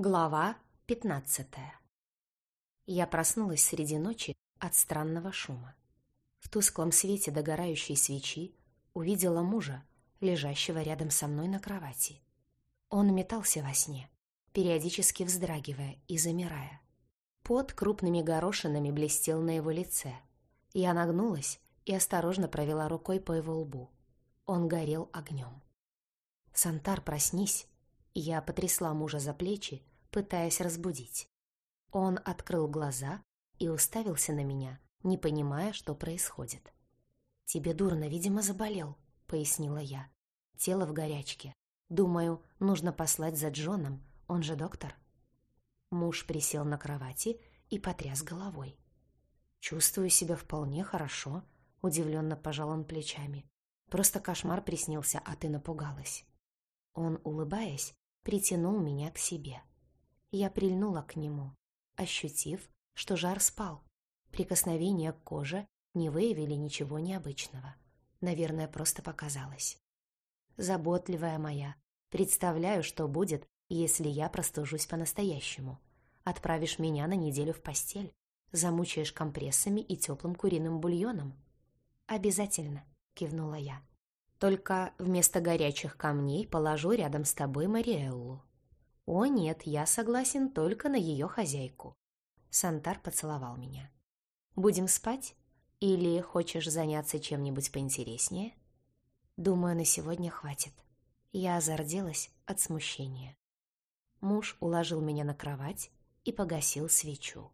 Глава пятнадцатая Я проснулась среди ночи от странного шума. В тусклом свете догорающей свечи увидела мужа, лежащего рядом со мной на кровати. Он метался во сне, периодически вздрагивая и замирая. Пот крупными горошинами блестел на его лице. Я нагнулась и осторожно провела рукой по его лбу. Он горел огнем. «Сантар, проснись!» Я потрясла мужа за плечи, пытаясь разбудить. Он открыл глаза и уставился на меня, не понимая, что происходит. «Тебе дурно, видимо, заболел», — пояснила я. «Тело в горячке. Думаю, нужно послать за Джоном, он же доктор». Муж присел на кровати и потряс головой. «Чувствую себя вполне хорошо», — удивленно пожал он плечами. «Просто кошмар приснился, а ты напугалась». Он, улыбаясь, притянул меня к себе. Я прильнула к нему, ощутив, что жар спал. Прикосновения к коже не выявили ничего необычного. Наверное, просто показалось. Заботливая моя, представляю, что будет, если я простужусь по-настоящему. Отправишь меня на неделю в постель, замучаешь компрессами и теплым куриным бульоном. Обязательно, кивнула я. Только вместо горячих камней положу рядом с тобой Мариэллу. О нет, я согласен только на ее хозяйку. Сантар поцеловал меня. Будем спать? Или хочешь заняться чем-нибудь поинтереснее? Думаю, на сегодня хватит. Я зарделась от смущения. Муж уложил меня на кровать и погасил свечу.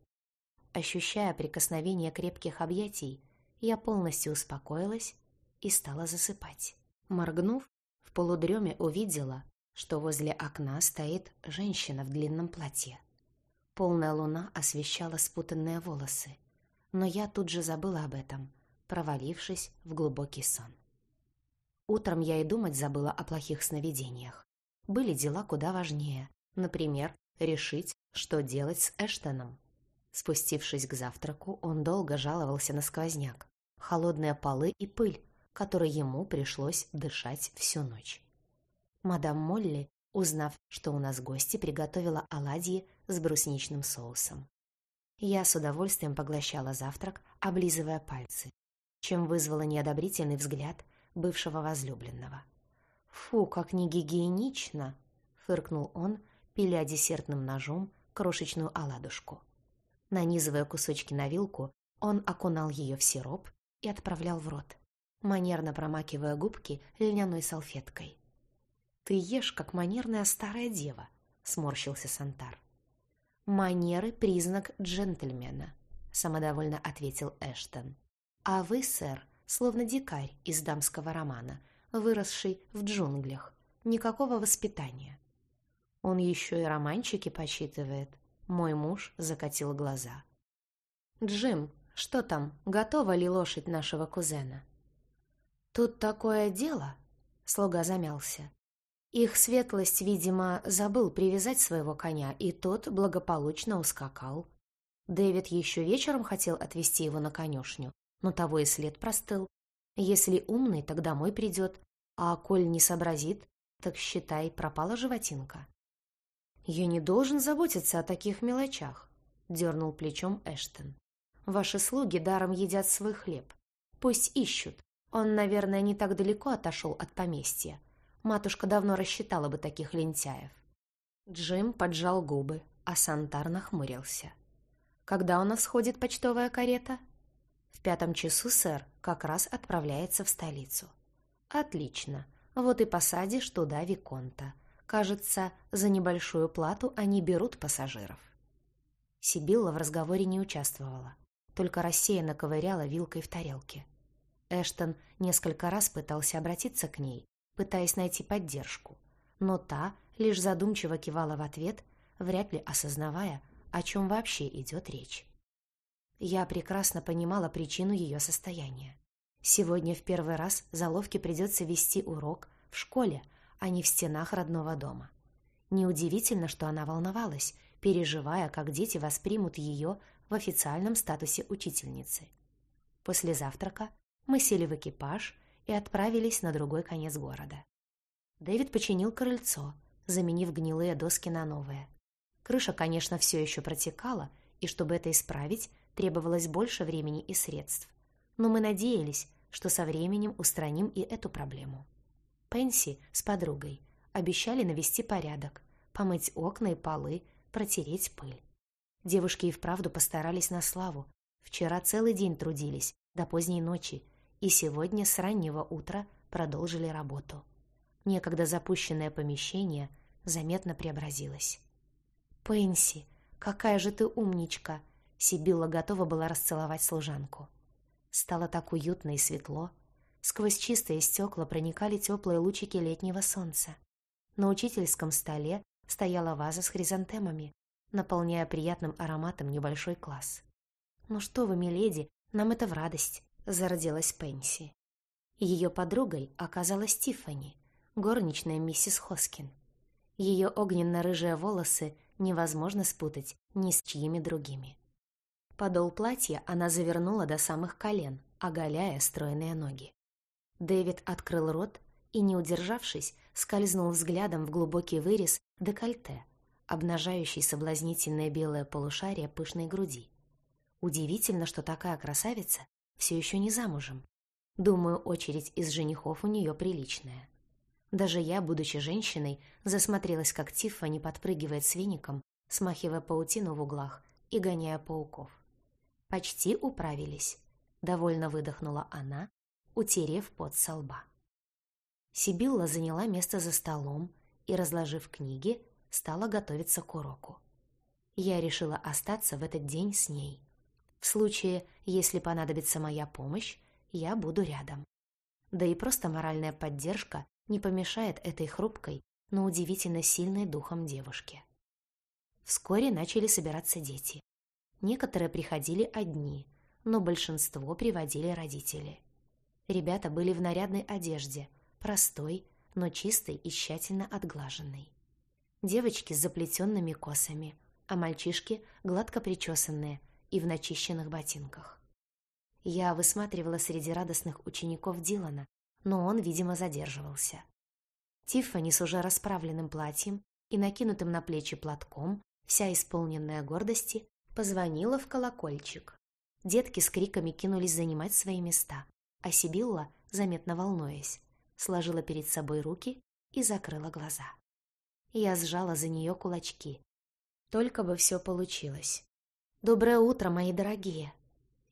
Ощущая прикосновение крепких объятий, я полностью успокоилась и стала засыпать. Моргнув, в полудреме увидела, что возле окна стоит женщина в длинном платье. Полная луна освещала спутанные волосы, но я тут же забыла об этом, провалившись в глубокий сон. Утром я и думать забыла о плохих сновидениях. Были дела куда важнее, например, решить, что делать с Эштоном. Спустившись к завтраку, он долго жаловался на сквозняк, холодные полы и пыль, которой ему пришлось дышать всю ночь. Мадам Молли, узнав, что у нас гости, приготовила оладьи с брусничным соусом. Я с удовольствием поглощала завтрак, облизывая пальцы, чем вызвала неодобрительный взгляд бывшего возлюбленного. «Фу, как негигиенично!» — фыркнул он, пиля десертным ножом крошечную оладушку. Нанизывая кусочки на вилку, он окунал ее в сироп и отправлял в рот манерно промакивая губки льняной салфеткой. «Ты ешь, как манерная старая дева», — сморщился Сантар. «Манеры — признак джентльмена», — самодовольно ответил Эштон. «А вы, сэр, словно дикарь из дамского романа, выросший в джунглях. Никакого воспитания». Он еще и романчики почитывает. Мой муж закатил глаза. «Джим, что там, готова ли лошадь нашего кузена?» «Тут такое дело», — слуга замялся. Их светлость, видимо, забыл привязать своего коня, и тот благополучно ускакал. Дэвид еще вечером хотел отвезти его на конюшню, но того и след простыл. Если умный, так домой придет, а коль не сообразит, так, считай, пропала животинка. «Я не должен заботиться о таких мелочах», — дернул плечом Эштон. «Ваши слуги даром едят свой хлеб. Пусть ищут, он, наверное, не так далеко отошел от поместья. Матушка давно рассчитала бы таких лентяев. Джим поджал губы, а Сантар нахмурился. «Когда у нас ходит почтовая карета?» «В пятом часу, сэр, как раз отправляется в столицу». «Отлично. Вот и посадишь туда Виконта. Кажется, за небольшую плату они берут пассажиров». Сибилла в разговоре не участвовала, только рассеянно ковыряла вилкой в тарелке. Эштон несколько раз пытался обратиться к ней, пытаясь найти поддержку, но та лишь задумчиво кивала в ответ, вряд ли осознавая, о чем вообще идет речь. Я прекрасно понимала причину ее состояния. Сегодня в первый раз Заловке придется вести урок в школе, а не в стенах родного дома. Неудивительно, что она волновалась, переживая, как дети воспримут ее в официальном статусе учительницы. После завтрака мы сели в экипаж и отправились на другой конец города. Дэвид починил крыльцо, заменив гнилые доски на новые. Крыша, конечно, все еще протекала, и чтобы это исправить, требовалось больше времени и средств. Но мы надеялись, что со временем устраним и эту проблему. Пенси с подругой обещали навести порядок, помыть окна и полы, протереть пыль. Девушки и вправду постарались на славу. Вчера целый день трудились, до поздней ночи, и сегодня с раннего утра продолжили работу. Некогда запущенное помещение заметно преобразилось. «Пенси, какая же ты умничка!» Сибилла готова была расцеловать служанку. Стало так уютно и светло. Сквозь чистые стекла проникали теплые лучики летнего солнца. На учительском столе стояла ваза с хризантемами, наполняя приятным ароматом небольшой класс. «Ну что вы, миледи, нам это в радость», — зародилась Пенси. Ее подругой оказалась Тиффани, горничная миссис Хоскин. Ее огненно-рыжие волосы невозможно спутать ни с чьими другими. Подол платья она завернула до самых колен, оголяя стройные ноги. Дэвид открыл рот и, не удержавшись, скользнул взглядом в глубокий вырез декольте, обнажающий соблазнительное белое полушарие пышной груди. Удивительно, что такая красавица все еще не замужем. Думаю, очередь из женихов у нее приличная. Даже я, будучи женщиной, засмотрелась, как Тиффани подпрыгивает с веником, смахивая паутину в углах и гоняя пауков. Почти управились. Довольно выдохнула она, утерев пот со лба. Сибилла заняла место за столом и, разложив книги, стала готовиться к уроку. Я решила остаться в этот день с ней. В случае, если понадобится моя помощь, я буду рядом. Да и просто моральная поддержка не помешает этой хрупкой, но удивительно сильной духом девушке. Вскоре начали собираться дети. Некоторые приходили одни, но большинство приводили родители. Ребята были в нарядной одежде, простой, но чистой и тщательно отглаженной. Девочки с заплетенными косами, а мальчишки гладко причесанные и в начищенных ботинках. Я высматривала среди радостных учеников Дилана, но он, видимо, задерживался. Тиффани с уже расправленным платьем и накинутым на плечи платком, вся исполненная гордости, позвонила в колокольчик. Детки с криками кинулись занимать свои места, а Сибилла, заметно волнуясь, сложила перед собой руки и закрыла глаза. Я сжала за нее кулачки. Только бы все получилось. «Доброе утро, мои дорогие!»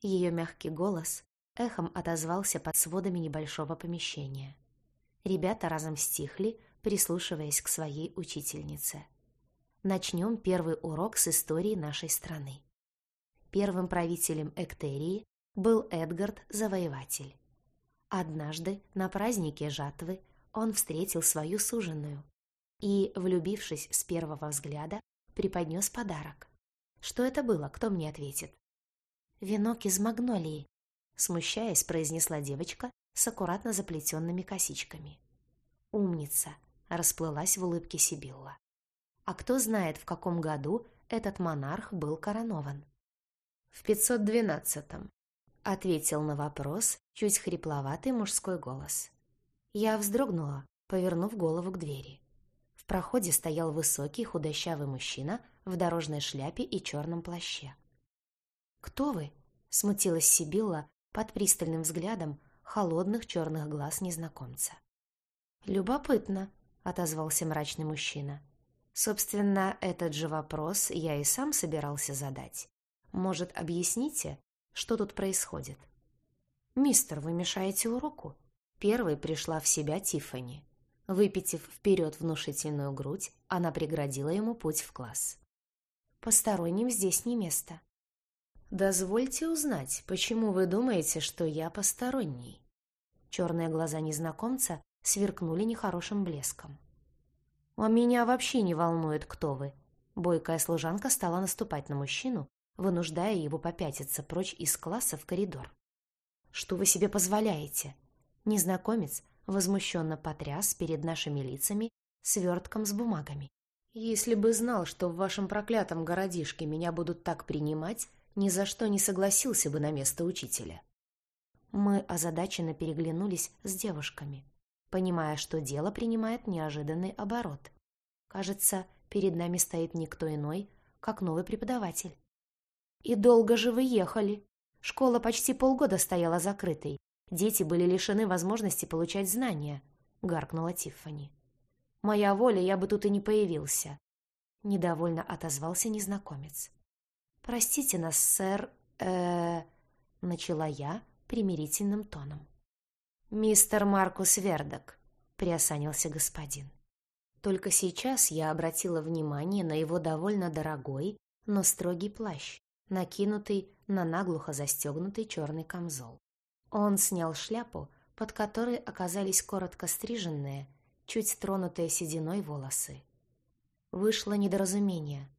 Ее мягкий голос эхом отозвался под сводами небольшого помещения. Ребята разом стихли, прислушиваясь к своей учительнице. Начнем первый урок с истории нашей страны. Первым правителем Эктерии был Эдгард Завоеватель. Однажды на празднике жатвы он встретил свою суженую и, влюбившись с первого взгляда, преподнес подарок. Что это было, кто мне ответит? «Венок из магнолии», смущаясь, произнесла девочка с аккуратно заплетенными косичками. «Умница!» — расплылась в улыбке Сибилла. «А кто знает, в каком году этот монарх был коронован?» «В 512-м», — ответил на вопрос чуть хрипловатый мужской голос. Я вздрогнула, повернув голову к двери. В проходе стоял высокий худощавый мужчина в дорожной шляпе и черном плаще. «Кто вы?» — смутилась Сибилла, под пристальным взглядом холодных черных глаз незнакомца. «Любопытно», — отозвался мрачный мужчина. «Собственно, этот же вопрос я и сам собирался задать. Может, объясните, что тут происходит?» «Мистер, вы мешаете уроку?» Первой пришла в себя Тиффани. Выпитив вперед внушительную грудь, она преградила ему путь в класс. «Посторонним здесь не место. «Дозвольте узнать, почему вы думаете, что я посторонний?» Черные глаза незнакомца сверкнули нехорошим блеском. «А меня вообще не волнует, кто вы». Бойкая служанка стала наступать на мужчину, вынуждая его попятиться прочь из класса в коридор. «Что вы себе позволяете?» Незнакомец возмущенно потряс перед нашими лицами свертком с бумагами. «Если бы знал, что в вашем проклятом городишке меня будут так принимать, ни за что не согласился бы на место учителя. Мы озадаченно переглянулись с девушками, понимая, что дело принимает неожиданный оборот. Кажется, Перед нами стоит никто иной, как новый преподаватель. «И долго же вы ехали? Школа почти полгода стояла закрытой. Дети были лишены возможности получать знания», — гаркнула Тиффани. «Моя воля, я бы тут и не появился», — недовольно отозвался незнакомец. «Простите нас, сэр, э, начала я примирительным тоном. «Мистер Маркус Вердок», — приосанился господин. Только сейчас я обратила внимание на его довольно дорогой, но строгий плащ, накинутый на наглухо застегнутый черный камзол. Он снял шляпу, под которой оказались коротко стриженные, чуть тронутые сединой волосы. Вышло недоразумение.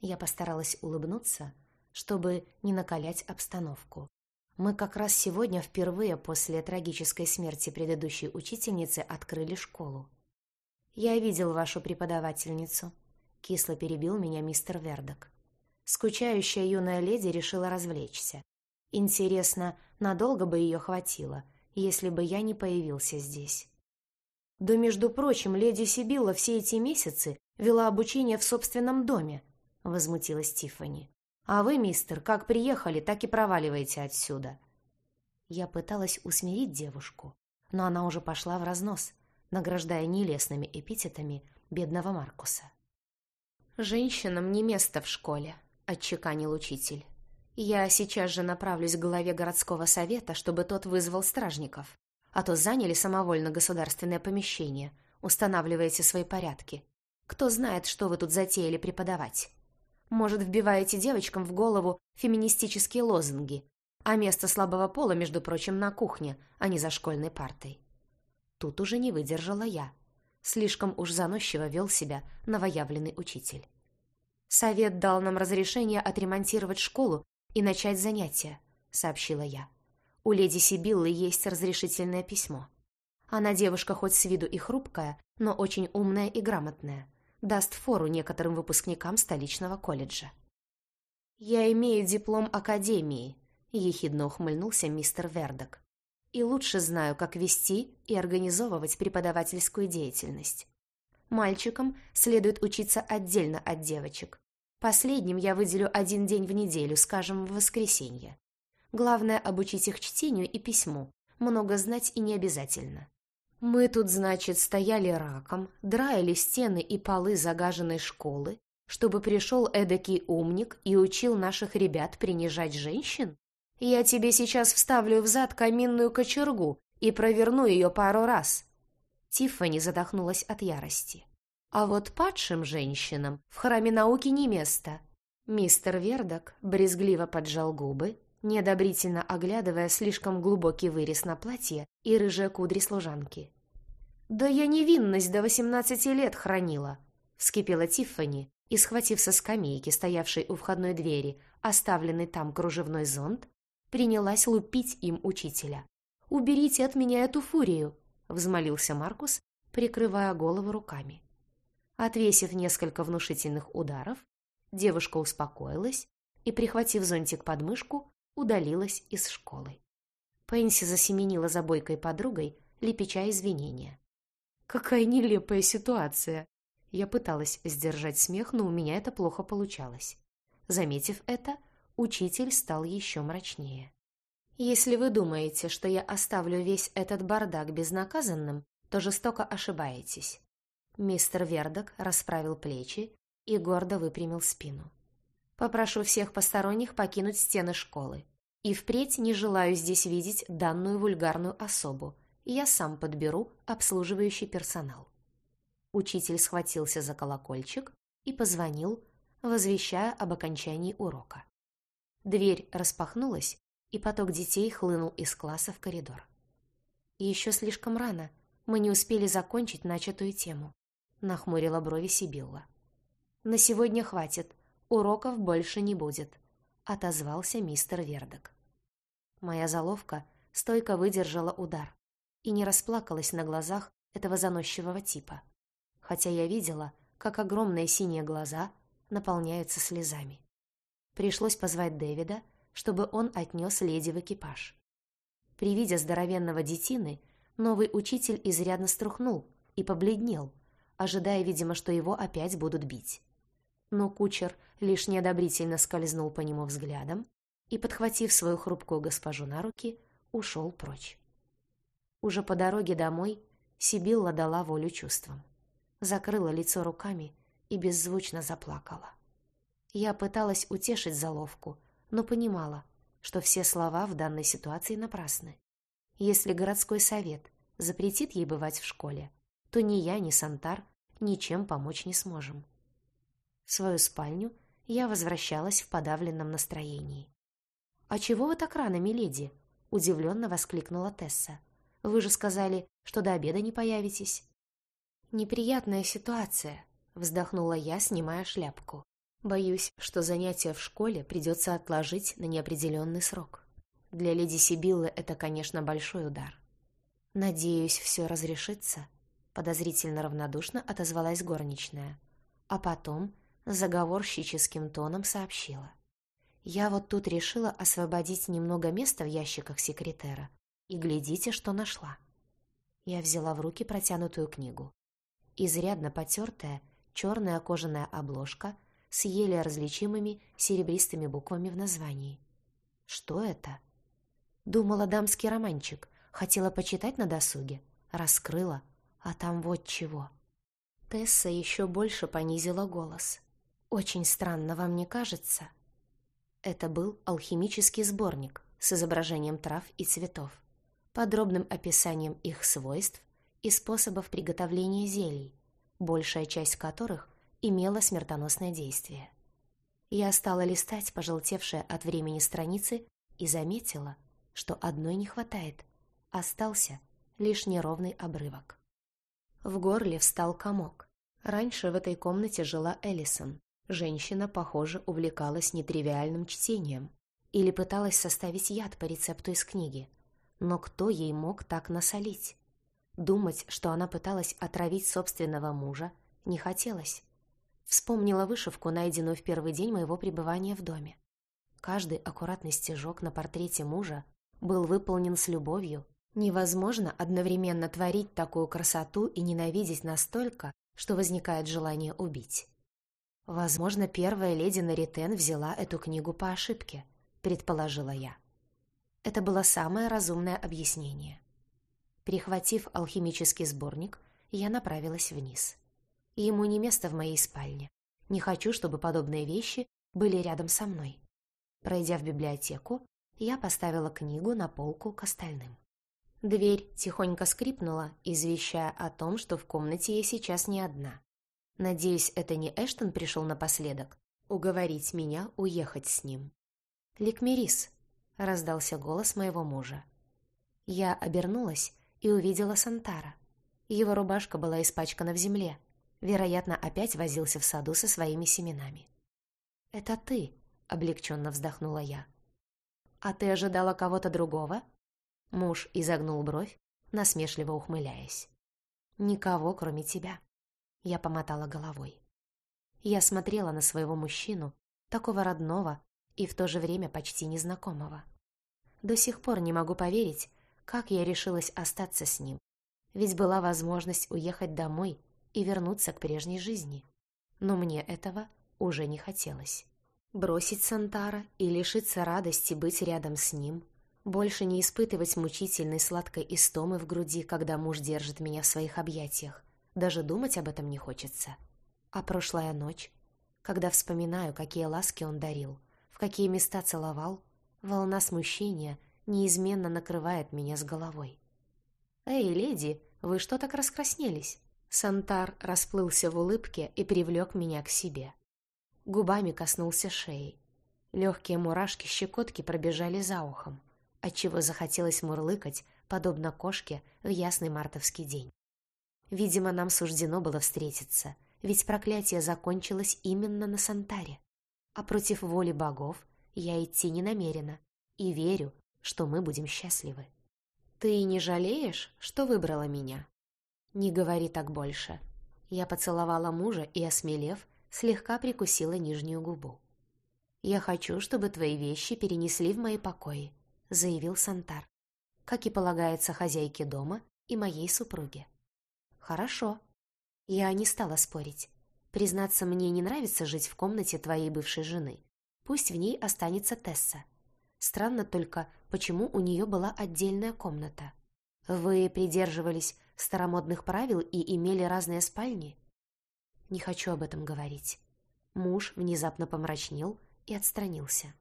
Я постаралась улыбнуться, чтобы не накалять обстановку. Мы как раз сегодня впервые после трагической смерти предыдущей учительницы открыли школу. «Я видел вашу преподавательницу», — кисло перебил меня мистер Вердок. Скучающая юная леди решила развлечься. Интересно, надолго бы ее хватило, если бы я не появился здесь. Да, между прочим, леди Сибилла все эти месяцы вела обучение в собственном доме, — возмутилась Тиффани. А вы, мистер, как приехали, так и проваливаете отсюда. Я пыталась усмирить девушку, но она уже пошла в разнос, награждая нелестными эпитетами бедного Маркуса. «Женщинам не место в школе», — отчеканил учитель. «Я сейчас же направлюсь к главе городского совета, чтобы тот вызвал стражников, а то заняли самовольно государственное помещение, устанавливаете свои порядки. Кто знает, что вы тут затеяли преподавать?» Может, вбиваете девочкам в голову феминистические лозунги, а место слабого пола, между прочим, на кухне, а не за школьной партой. Тут уже не выдержала я. Слишком уж заносчиво вел себя новоявленный учитель. «Совет дал нам разрешение отремонтировать школу и начать занятия», — сообщила я. «У леди Сибиллы есть разрешительное письмо. Она девушка хоть с виду и хрупкая, но очень умная и грамотная даст фору некоторым выпускникам столичного колледжа. «Я имею диплом Академии», — ехидно ухмыльнулся мистер Вердок. «И лучше знаю, как вести и организовывать преподавательскую деятельность. Мальчикам следует учиться отдельно от девочек. Последним я выделю один день в неделю, скажем, в воскресенье. Главное — обучить их чтению и письму. Много знать и не обязательно. Мы тут, значит, стояли раком, драили стены и полы загаженной школы, чтобы пришел эдакий умник и учил наших ребят принижать женщин? Я тебе сейчас вставлю в зад каминную кочергу и проверну ее пару раз. Тиффани задохнулась от ярости. А вот падшим женщинам в храме науки не место. Мистер Вердок брезгливо поджал губы, неодобрительно оглядывая слишком глубокий вырез на платье и рыжие кудри служанки. «Да я невинность до восемнадцати лет хранила!» — вскипела Тиффани и, схватив со скамейки, стоявшей у входной двери, оставленный там кружевной зонт, принялась лупить им учителя. «Уберите от меня эту фурию!» — взмолился Маркус, прикрывая голову руками. Отвесив несколько внушительных ударов, девушка успокоилась и, прихватив зонтик под мышку, удалилась из школы. Пенси засеменила за бойкой подругой, лепеча извинения. Какая нелепая ситуация. Я пыталась сдержать смех, но у меня это плохо получалось. Заметив это, учитель стал еще мрачнее. «Если вы думаете, что я оставлю весь этот бардак безнаказанным, то жестоко ошибаетесь». Мистер Вердок расправил плечи и гордо выпрямил спину. «Попрошу всех посторонних покинуть стены школы. И впредь не желаю здесь видеть данную вульгарную особу, я сам подберу обслуживающий персонал. Учитель схватился за колокольчик и позвонил, возвещая об окончании урока. Дверь распахнулась, и поток детей хлынул из класса в коридор. «Еще слишком рано, мы не успели закончить начатую тему», — нахмурила брови Сибилла. «На сегодня хватит, уроков больше не будет», — отозвался мистер Вердок. Моя заловка стойко выдержала удар, и не расплакалась на глазах этого заносчивого типа, хотя я видела, как огромные синие глаза наполняются слезами. Пришлось позвать Дэвида, чтобы он отнес леди в экипаж. При виде здоровенного детины новый учитель изрядно струхнул и побледнел, ожидая, видимо, что его опять будут бить. Но кучер лишь неодобрительно скользнул по нему взглядом и, подхватив свою хрупкую госпожу на руки, ушел прочь. Уже по дороге домой Сибилла дала волю чувствам. Закрыла лицо руками и беззвучно заплакала. Я пыталась утешить заловку, но понимала, что все слова в данной ситуации напрасны. Если городской совет запретит ей бывать в школе, то ни я, ни Сантар ничем помочь не сможем. В свою спальню я возвращалась в подавленном настроении. «А чего вы так рано, миледи?» — удивленно воскликнула Тесса. «Вы же сказали, что до обеда не появитесь». «Неприятная ситуация», — вздохнула я, снимая шляпку. «Боюсь, что занятия в школе придется отложить на неопределенный срок. Для леди Сибиллы это, конечно, большой удар. Надеюсь, все разрешится», — подозрительно равнодушно отозвалась горничная. А потом заговорщическим тоном сообщила. «Я вот тут решила освободить немного места в ящиках секретера. И глядите, что нашла». Я взяла в руки протянутую книгу. Изрядно потертая, черная кожаная обложка с еле различимыми серебристыми буквами в названии. Что это? Думала дамский романчик, хотела почитать на досуге. Раскрыла, а там вот чего. Тесса еще больше понизила голос. «Очень странно вам не кажется?» Это был алхимический сборник с изображением трав и цветов, подробным описанием их свойств и способов приготовления зелий, большая часть которых имела смертоносное действие. Я стала листать пожелтевшие от времени страницы и заметила, что одной не хватает. Остался лишь неровный обрывок. В горле встал комок. Раньше в этой комнате жила Эллисон. Женщина, похоже, увлекалась нетривиальным чтением или пыталась составить яд по рецепту из книги. Но кто ей мог так насолить? Думать, что она пыталась отравить собственного мужа, не хотелось. Вспомнила вышивку, найденную в первый день моего пребывания в доме. Каждый аккуратный стежок на портрете мужа был выполнен с любовью. Невозможно одновременно творить такую красоту и ненавидеть настолько, что возникает желание убить. Возможно, первая леди Наритен взяла эту книгу по ошибке, предположила я. Это было самое разумное объяснение. Прихватив алхимический сборник, я направилась вниз. Ему не место в моей спальне. Не хочу, чтобы подобные вещи были рядом со мной. Пройдя в библиотеку, я поставила книгу на полку к остальным. Дверь тихонько скрипнула, извещая о том, что в комнате я сейчас не одна. Надеюсь, это не Эштон пришел напоследок уговорить меня уехать с ним. «Ликмерис», — раздался голос моего мужа. Я обернулась и увидела Сантара. Его рубашка была испачкана в земле. Вероятно, опять возился в саду со своими семенами. «Это ты», — облегченно вздохнула я. «А ты ожидала кого-то другого?» Муж изогнул бровь, насмешливо ухмыляясь. «Никого, кроме тебя». Я помотала головой. Я смотрела на своего мужчину, такого родного и в то же время почти незнакомого. До сих пор не могу поверить, как я решилась остаться с ним? Ведь была возможность уехать домой и вернуться к прежней жизни. Но мне этого уже не хотелось. Бросить Сантара и лишиться радости быть рядом с ним, больше не испытывать мучительной сладкой истомы в груди, когда муж держит меня в своих объятиях. Даже думать об этом не хочется. А прошлая ночь, когда вспоминаю, какие ласки он дарил, в какие места целовал, волна смущения неизменно накрывает меня с головой. «Эй, леди, вы что так раскраснелись?» Сантар расплылся в улыбке и привлек меня к себе. Губами коснулся шеи. Легкие мурашки-щекотки пробежали за ухом, отчего захотелось мурлыкать, подобно кошке в ясный мартовский день. Видимо, нам суждено было встретиться, ведь проклятие закончилось именно на Сантаре. А против воли богов я идти не намерена и верю, что мы будем счастливы. Ты не жалеешь, что выбрала меня? Не говори так больше. Я поцеловала мужа и, осмелев, слегка прикусила нижнюю губу. «Я хочу, чтобы твои вещи перенесли в мои покои», — заявил Сантар, как и полагается хозяйке дома и моей супруге. «Хорошо». Я не стала спорить. Признаться, мне не нравится жить в комнате твоей бывшей жены. Пусть в ней останется Тесса. Странно только, почему у нее была отдельная комната. Вы придерживались старомодных правил и имели разные спальни? Не хочу об этом говорить. Муж внезапно помрачнел и отстранился.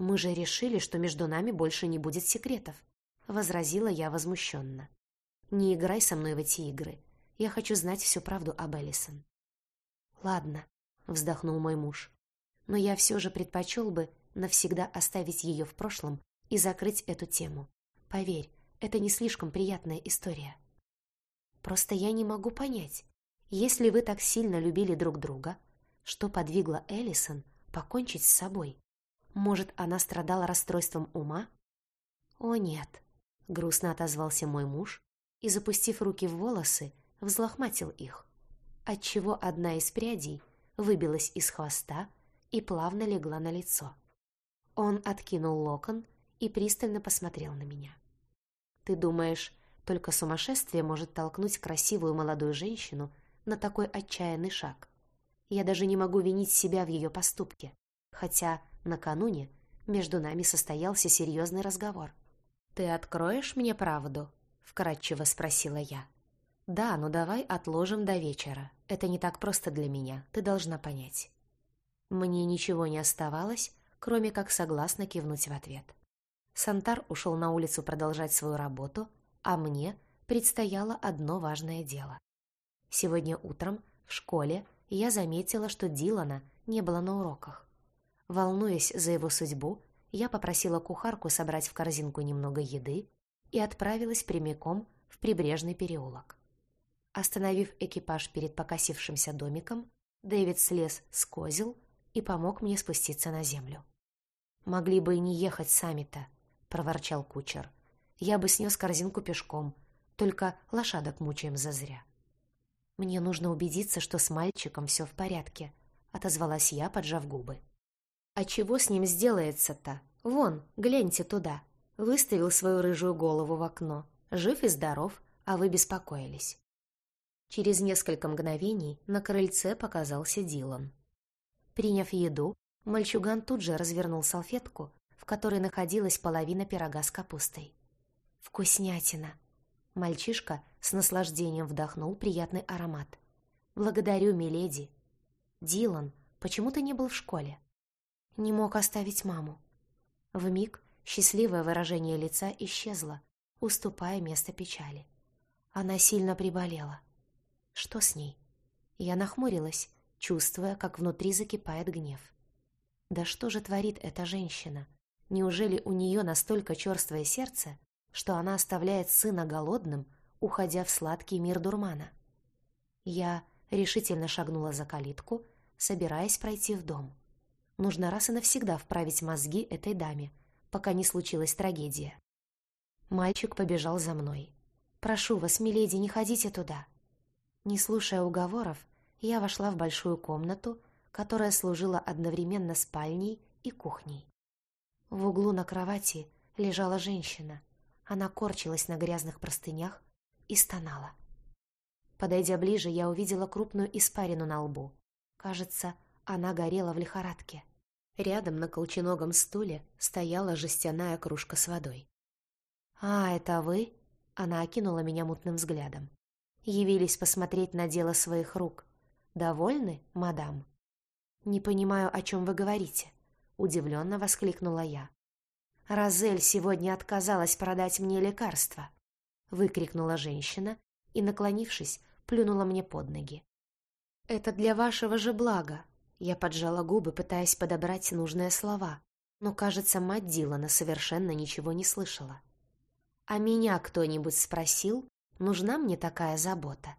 «Мы же решили, что между нами больше не будет секретов», — возразила я возмущенно. «Не играй со мной в эти игры. Я хочу знать всю правду об Эллисон». «Ладно», — вздохнул мой муж. «Но я все же предпочел бы навсегда оставить ее в прошлом и закрыть эту тему. Поверь, это не слишком приятная история». «Просто я не могу понять, если вы так сильно любили друг друга, что подвигло Эллисон покончить с собой? Может, она страдала расстройством ума? О, нет, грустно отозвался мой муж и, запустив руки в волосы, взлохматил их, отчего одна из прядей выбилась из хвоста и плавно легла на лицо. Он откинул локон и пристально посмотрел на меня. «Ты думаешь, только сумасшествие может толкнуть красивую молодую женщину на такой отчаянный шаг? Я даже не могу винить себя в ее поступке, хотя накануне между нами состоялся серьезный разговор. «Ты откроешь мне правду?» — вкратчиво спросила я. «Да, но давай отложим до вечера. Это не так просто для меня, ты должна понять». Мне ничего не оставалось, кроме как согласно кивнуть в ответ. Сантар ушел на улицу продолжать свою работу, а мне предстояло одно важное дело. Сегодня утром в школе я заметила, что Дилана не было на уроках. Волнуясь за его судьбу, я попросила кухарку собрать в корзинку немного еды и отправилась прямиком в прибрежный переулок. Остановив экипаж перед покосившимся домиком, Дэвид слез с козел и помог мне спуститься на землю. «Могли бы и не ехать сами-то», — проворчал кучер. «Я бы снес корзинку пешком, только лошадок мучаем зазря». «Мне нужно убедиться, что с мальчиком все в порядке», — отозвалась я, поджав губы. «А чего с ним сделается-то? Вон, гляньте туда». Выставил свою рыжую голову в окно. Жив и здоров, а вы беспокоились. Через несколько мгновений на крыльце показался Дилан. Приняв еду, мальчуган тут же развернул салфетку, в которой находилась половина пирога с капустой. «Вкуснятина!» Мальчишка с наслаждением вдохнул приятный аромат. «Благодарю, миледи». «Дилан, почему ты не был в школе?» «Не мог оставить маму». Вмиг счастливое выражение лица исчезло, уступая место печали. Она сильно приболела. Что с ней? Я нахмурилась, чувствуя, как внутри закипает гнев. Да что же творит эта женщина? Неужели у нее настолько черствое сердце, что она оставляет сына голодным, уходя в сладкий мир дурмана. Я решительно шагнула за калитку, собираясь пройти в дом. Нужно раз и навсегда вправить мозги этой даме, пока не случилась трагедия. Мальчик побежал за мной. «Прошу вас, миледи, не ходите туда». Не слушая уговоров, я вошла в большую комнату, которая служила одновременно спальней и кухней. В углу на кровати лежала женщина, она корчилась на грязных простынях и стонала. Подойдя ближе, я увидела крупную испарину на лбу. Кажется, она горела в лихорадке. Рядом на колченогом стуле стояла жестяная кружка с водой. «А, это вы?» — она окинула меня мутным взглядом. «Явились посмотреть на дело своих рук. Довольны, мадам?» «Не понимаю, о чем вы говорите», — удивленно воскликнула я. «Розель сегодня отказалась продать мне лекарство!» — выкрикнула женщина и, наклонившись, плюнула мне под ноги. «Это для вашего же блага!» Я поджала губы, пытаясь подобрать нужные слова, но, кажется, мать Дилана совершенно ничего не слышала. «А меня кто-нибудь спросил, нужна мне такая забота?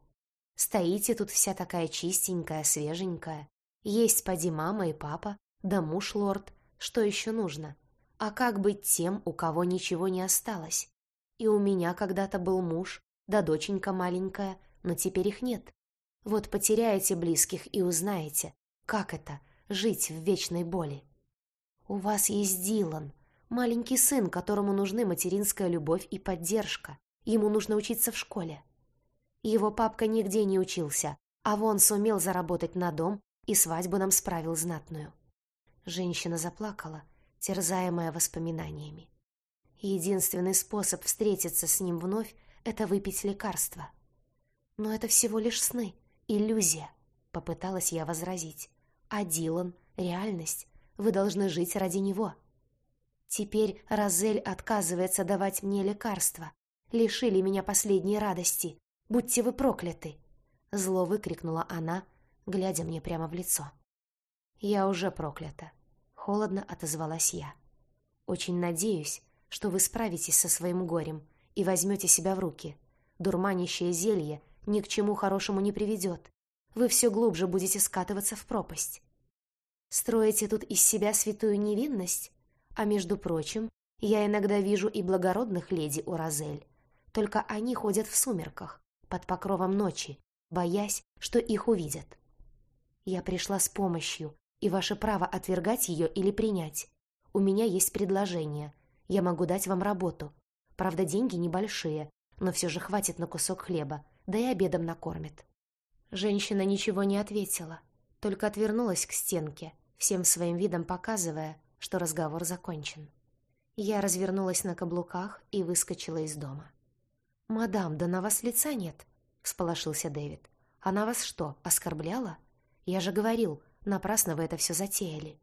Стоите тут вся такая чистенькая, свеженькая. Есть поди мама и папа, да муж лорд. Что еще нужно?» А как быть тем, у кого ничего не осталось? И у меня когда-то был муж, да доченька маленькая, но теперь их нет. Вот потеряете близких и узнаете, как это — жить в вечной боли. У вас есть Дилан, маленький сын, которому нужны материнская любовь и поддержка. Ему нужно учиться в школе. Его папка нигде не учился, а вон сумел заработать на дом и свадьбу нам справил знатную. Женщина заплакала, терзаемая воспоминаниями. Единственный способ встретиться с ним вновь — это выпить лекарство. Но это всего лишь сны, иллюзия, — попыталась я возразить. А Дилан — реальность. Вы должны жить ради него. Теперь Розель отказывается давать мне лекарства. Лишили меня последней радости. Будьте вы прокляты!» Зло выкрикнула она, глядя мне прямо в лицо. «Я уже проклята», — холодно отозвалась я. «Очень надеюсь, что вы справитесь со своим горем и возьмете себя в руки. Дурманящее зелье ни к чему хорошему не приведет. Вы все глубже будете скатываться в пропасть. Строите тут из себя святую невинность? А между прочим, я иногда вижу и благородных леди у Розель. Только они ходят в сумерках, под покровом ночи, боясь, что их увидят. Я пришла с помощью, и ваше право отвергать ее или принять. У меня есть предложение. Я могу дать вам работу. Правда, деньги небольшие, но все же хватит на кусок хлеба, да и обедом накормит. Женщина ничего не ответила, только отвернулась к стенке, всем своим видом показывая, что разговор закончен. Я развернулась на каблуках и выскочила из дома. «Мадам, да на вас лица нет», — всполошился Дэвид. «Она вас что, оскорбляла? Я же говорил, напрасно вы это все затеяли.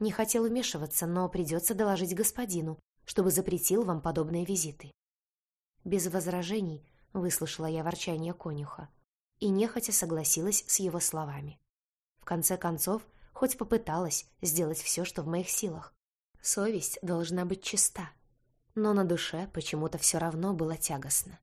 Не хотел вмешиваться, но придется доложить господину, чтобы запретил вам подобные визиты». Без возражений выслушала я ворчание конюха и нехотя согласилась с его словами. В конце концов, хоть попыталась сделать все, что в моих силах. Совесть должна быть чиста, но на душе почему-то все равно было тягостно.